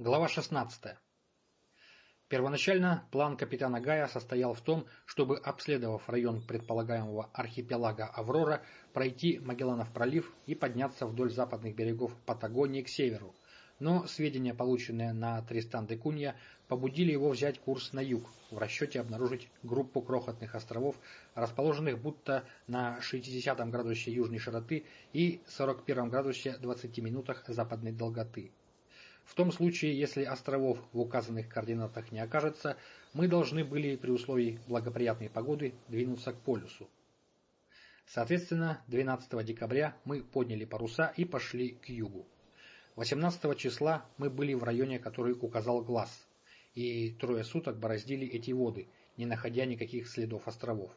Глава 16. Первоначально план капитана Гая состоял в том, чтобы, обследовав район предполагаемого архипелага Аврора, пройти Магелланов пролив и подняться вдоль западных берегов Патагонии к северу. Но сведения, полученные на Тристан де Кунья, побудили его взять курс на юг, в расчете обнаружить группу крохотных островов, расположенных будто на 60 градусе южной широты и 41 градусе 20 минутах западной долготы. В том случае, если островов в указанных координатах не окажется, мы должны были при условии благоприятной погоды двинуться к полюсу. Соответственно, 12 декабря мы подняли паруса и пошли к югу. 18 числа мы были в районе, который указал глаз, и трое суток бороздили эти воды, не находя никаких следов островов.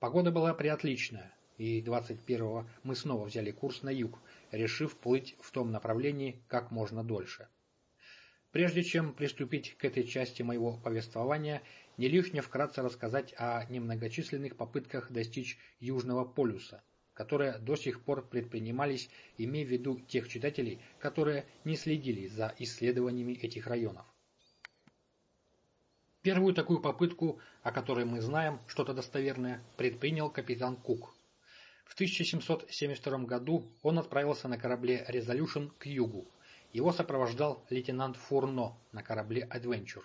Погода была приотличная, и 21-го мы снова взяли курс на юг, решив плыть в том направлении как можно дольше. Прежде чем приступить к этой части моего повествования, не лишне вкратце рассказать о немногочисленных попытках достичь Южного полюса, которые до сих пор предпринимались, имея в виду тех читателей, которые не следили за исследованиями этих районов. Первую такую попытку, о которой мы знаем что-то достоверное, предпринял капитан Кук – в 1772 году он отправился на корабле «Резолюшн» к югу. Его сопровождал лейтенант Фурно на корабле «Адвенчур».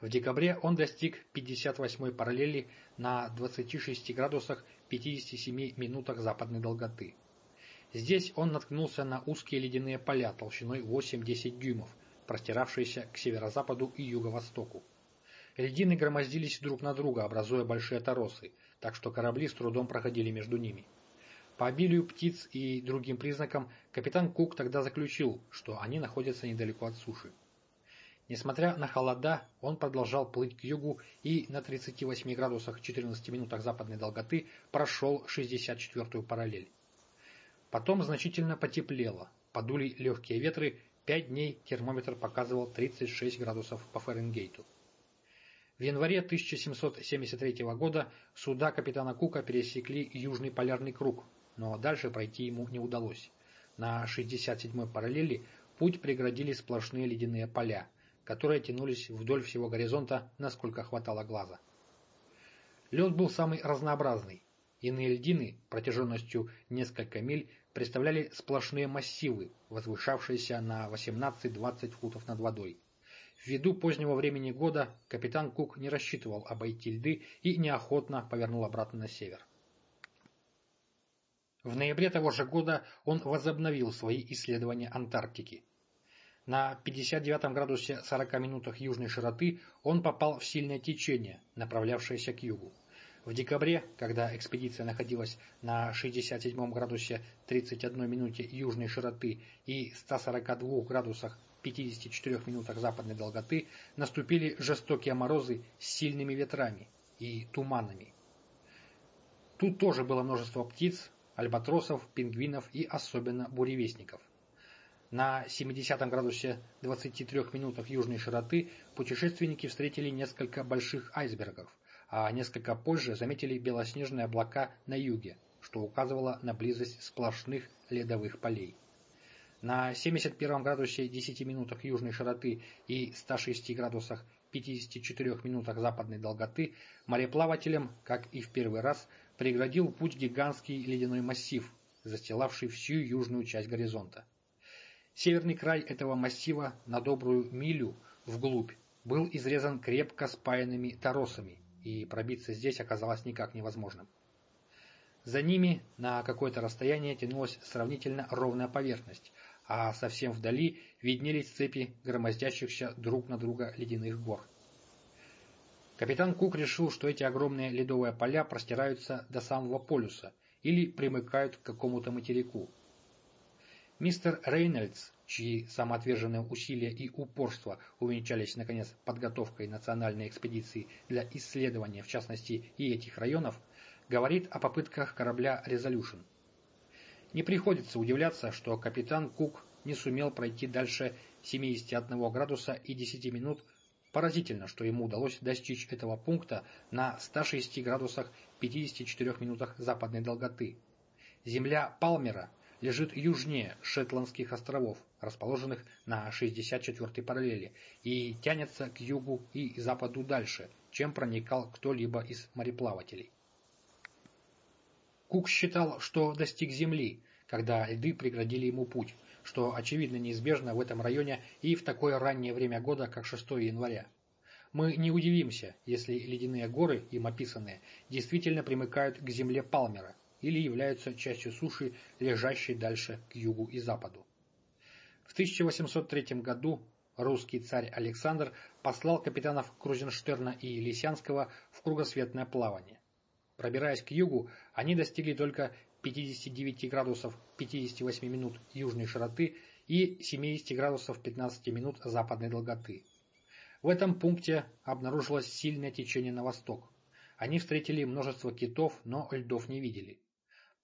В декабре он достиг 58-й параллели на 26 градусах 57 минутах западной долготы. Здесь он наткнулся на узкие ледяные поля толщиной 8-10 дюймов, простиравшиеся к северо-западу и юго-востоку. Льдины громоздились друг на друга, образуя большие торосы, так что корабли с трудом проходили между ними. По обилию птиц и другим признакам капитан Кук тогда заключил, что они находятся недалеко от суши. Несмотря на холода, он продолжал плыть к югу и на 38 градусах 14 минутах западной долготы прошел 64-ю параллель. Потом значительно потеплело, подули легкие ветры, 5 дней термометр показывал 36 градусов по Фаренгейту. В январе 1773 года суда капитана Кука пересекли Южный полярный круг, но дальше пройти ему не удалось. На 67-й параллели путь преградили сплошные ледяные поля, которые тянулись вдоль всего горизонта, насколько хватало глаза. Лед был самый разнообразный. Иные льдины протяженностью несколько миль представляли сплошные массивы, возвышавшиеся на 18-20 футов над водой. Ввиду позднего времени года капитан Кук не рассчитывал обойти льды и неохотно повернул обратно на север. В ноябре того же года он возобновил свои исследования Антарктики. На 59 градусе 40 минутах южной широты он попал в сильное течение, направлявшееся к югу. В декабре, когда экспедиция находилась на 67 градусе 31 минуте южной широты и 142 градусах 54 минутах западной долготы, наступили жестокие морозы с сильными ветрами и туманами. Тут тоже было множество птиц, альбатросов, пингвинов и особенно буревестников. На 70 градусе 23 минутах южной широты путешественники встретили несколько больших айсбергов, а несколько позже заметили белоснежные облака на юге, что указывало на близость сплошных ледовых полей. На 71 градусе 10 минутах южной широты и 106 градусах 54 минутах западной долготы мореплавателям, как и в первый раз, преградил путь гигантский ледяной массив, застилавший всю южную часть горизонта. Северный край этого массива на добрую милю вглубь был изрезан крепко спаянными торосами, и пробиться здесь оказалось никак невозможным. За ними на какое-то расстояние тянулась сравнительно ровная поверхность, а совсем вдали виднелись цепи громоздящихся друг на друга ледяных гор. Капитан Кук решил, что эти огромные ледовые поля простираются до самого полюса или примыкают к какому-то материку. Мистер Рейнольдс, чьи самоотверженные усилия и упорство увенчались, наконец, подготовкой национальной экспедиции для исследования, в частности, и этих районов, говорит о попытках корабля «Резолюшн». Не приходится удивляться, что капитан Кук не сумел пройти дальше 71 градуса и 10 минут Поразительно, что ему удалось достичь этого пункта на 106 градусах 54 минутах западной долготы. Земля Палмера лежит южнее Шетландских островов, расположенных на 64-й параллели, и тянется к югу и западу дальше, чем проникал кто-либо из мореплавателей. Кук считал, что достиг Земли, когда льды преградили ему путь, что очевидно неизбежно в этом районе и в такое раннее время года, как 6 января. Мы не удивимся, если ледяные горы, им описанные, действительно примыкают к земле Палмера или являются частью суши, лежащей дальше к югу и западу. В 1803 году русский царь Александр послал капитанов Крузенштерна и Лисянского в кругосветное плавание. Пробираясь к югу, они достигли только 59 градусов 58 минут южной широты и 70 градусов 15 минут западной долготы. В этом пункте обнаружилось сильное течение на восток. Они встретили множество китов, но льдов не видели.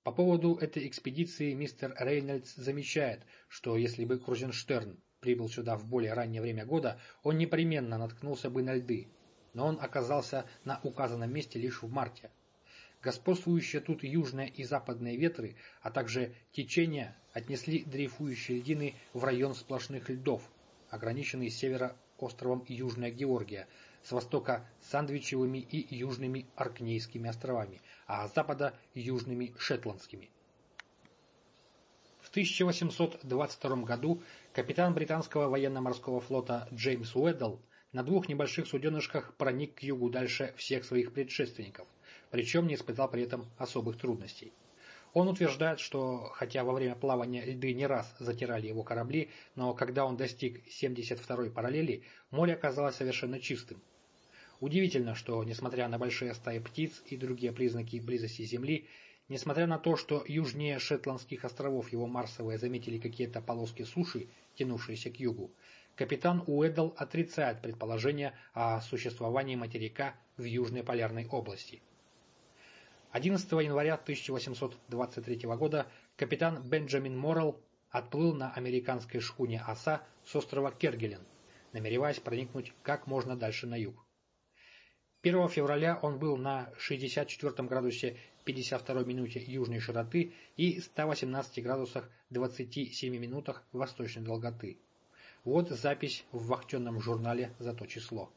По поводу этой экспедиции мистер Рейнольдс замечает, что если бы Крузенштерн прибыл сюда в более раннее время года, он непременно наткнулся бы на льды, но он оказался на указанном месте лишь в марте. Господствующие тут южные и западные ветры, а также течения отнесли дрейфующие льдины в район сплошных льдов, ограниченный с севера островом Южная Георгия, с востока Сандвичевыми и Южными Аркнейскими островами, а с запада Южными Шетландскими. В 1822 году капитан британского военно-морского флота Джеймс Уэддл на двух небольших суденышках проник к югу дальше всех своих предшественников причем не испытал при этом особых трудностей. Он утверждает, что хотя во время плавания льды не раз затирали его корабли, но когда он достиг 72-й параллели, море оказалось совершенно чистым. Удивительно, что, несмотря на большие стаи птиц и другие признаки близости Земли, несмотря на то, что южнее Шетландских островов его Марсовые заметили какие-то полоски суши, тянувшиеся к югу, капитан Уэддл отрицает предположение о существовании материка в Южной полярной области. 11 января 1823 года капитан Бенджамин Моррелл отплыл на американской шхуне «Оса» с острова Кергелен, намереваясь проникнуть как можно дальше на юг. 1 февраля он был на 64 градусе 52 минуте южной широты и 118 градусах 27 минутах восточной долготы. Вот запись в вахтенном журнале за то число.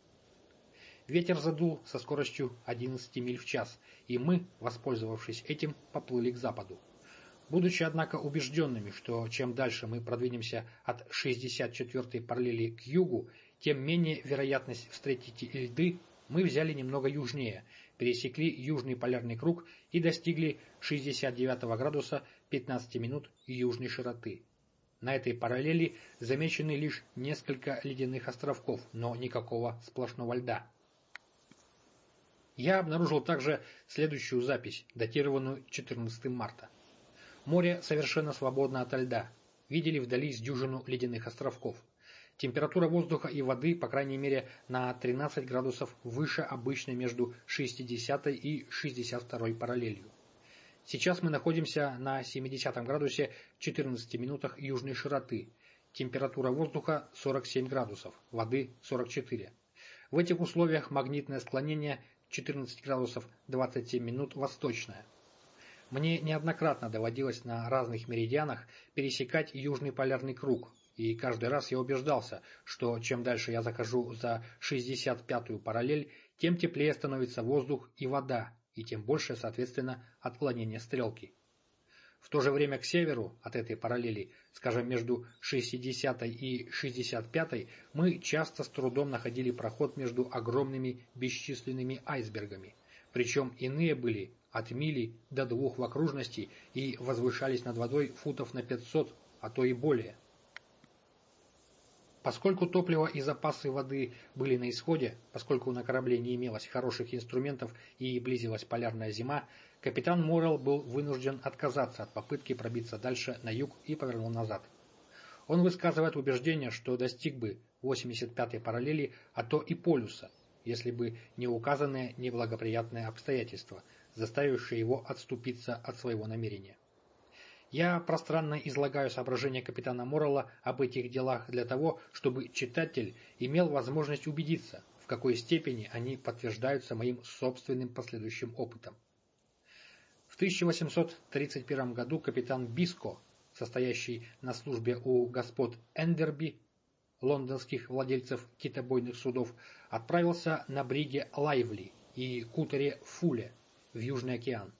Ветер задул со скоростью 11 миль в час, и мы, воспользовавшись этим, поплыли к западу. Будучи, однако, убежденными, что чем дальше мы продвинемся от 64-й параллели к югу, тем менее вероятность встретить льды, мы взяли немного южнее, пересекли южный полярный круг и достигли 69 градуса 15 минут южной широты. На этой параллели замечены лишь несколько ледяных островков, но никакого сплошного льда. Я обнаружил также следующую запись, датированную 14 марта. Море совершенно свободно от льда. Видели вдали с дюжину ледяных островков. Температура воздуха и воды, по крайней мере, на 13 градусов выше обычной между 60 и 62 параллелью. Сейчас мы находимся на 70 градусе 14 минутах южной широты. Температура воздуха 47 градусов, воды 44. В этих условиях магнитное склонение 14 градусов 27 минут восточная. Мне неоднократно доводилось на разных меридианах пересекать южный полярный круг, и каждый раз я убеждался, что чем дальше я захожу за 65-ю параллель, тем теплее становится воздух и вода, и тем больше, соответственно, отклонение стрелки. В то же время к северу от этой параллели, скажем, между 60 и 65, мы часто с трудом находили проход между огромными бесчисленными айсбергами. Причем иные были от мили до двух в окружности и возвышались над водой футов на 500, а то и более. Поскольку топливо и запасы воды были на исходе, поскольку на корабле не имелось хороших инструментов и близилась полярная зима, капитан Моррелл был вынужден отказаться от попытки пробиться дальше на юг и повернул назад. Он высказывает убеждение, что достиг бы 85-й параллели, а то и полюса, если бы не указанные неблагоприятные обстоятельства, заставившие его отступиться от своего намерения. Я пространно излагаю соображения капитана Моррелла об этих делах для того, чтобы читатель имел возможность убедиться, в какой степени они подтверждаются моим собственным последующим опытом. В 1831 году капитан Биско состоящий на службе у господ Эндерби, лондонских владельцев китобойных судов, отправился на бриге Лайвли и кутере Фуле в Южный океан.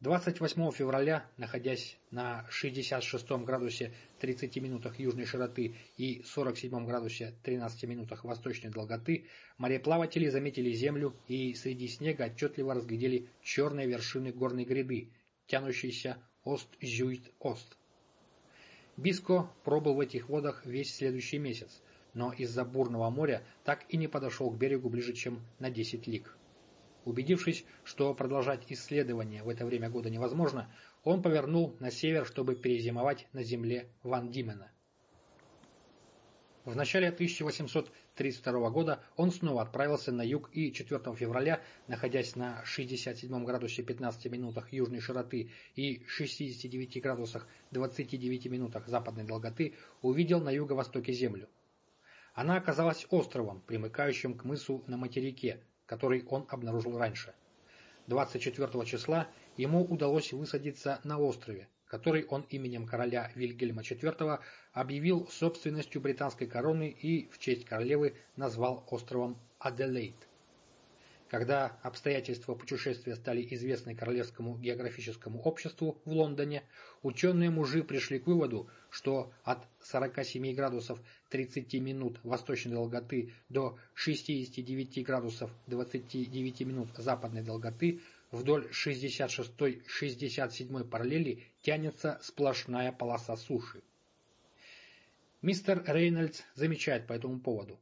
28 февраля, находясь на 66 градусе 30 минутах южной широты и 47 градусе 13 минутах восточной долготы, мореплаватели заметили землю и среди снега отчетливо разглядели черные вершины горной гряды, тянущиеся ост-зюит-ост. Биско пробыл в этих водах весь следующий месяц, но из-за бурного моря так и не подошел к берегу ближе, чем на 10 лиг. Убедившись, что продолжать исследования в это время года невозможно, он повернул на север, чтобы перезимовать на земле Ван Димена. В начале 1832 года он снова отправился на юг и 4 февраля, находясь на 67 градусе 15 минутах южной широты и 69 градусах 29 минутах западной долготы, увидел на юго-востоке землю. Она оказалась островом, примыкающим к мысу на материке, который он обнаружил раньше. 24 числа ему удалось высадиться на острове, который он именем короля Вильгельма IV объявил собственностью британской короны и в честь королевы назвал островом Аделейд. Когда обстоятельства путешествия стали известны Королевскому географическому обществу в Лондоне, ученые-мужи пришли к выводу, что от 47 градусов 30 минут восточной долготы до 69 градусов 29 минут западной долготы вдоль 66-67 параллели тянется сплошная полоса суши. Мистер Рейнольдс замечает по этому поводу.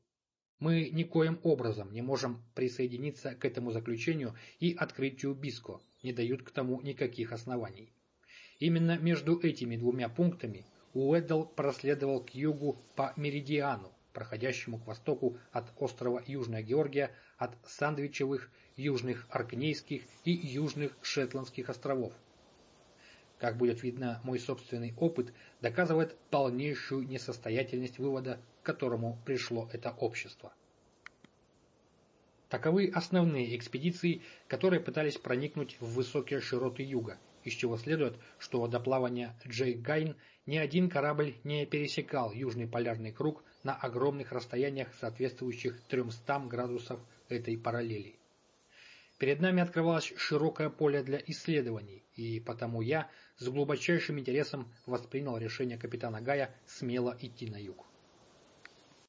Мы никоим образом не можем присоединиться к этому заключению и открытию БИСКО, не дают к тому никаких оснований. Именно между этими двумя пунктами Уэддл проследовал к югу по меридиану, проходящему к востоку от острова Южная Георгия, от Сандвичевых, Южных Аркнейских и Южных Шетландских островов. Как будет видно, мой собственный опыт доказывает полнейшую несостоятельность вывода, к которому пришло это общество. Таковы основные экспедиции, которые пытались проникнуть в высокие широты юга, из чего следует, что до плавания Джей Гайн ни один корабль не пересекал южный полярный круг на огромных расстояниях, соответствующих 300 градусов этой параллели. Перед нами открывалось широкое поле для исследований, и потому я с глубочайшим интересом воспринял решение капитана Гая смело идти на юг.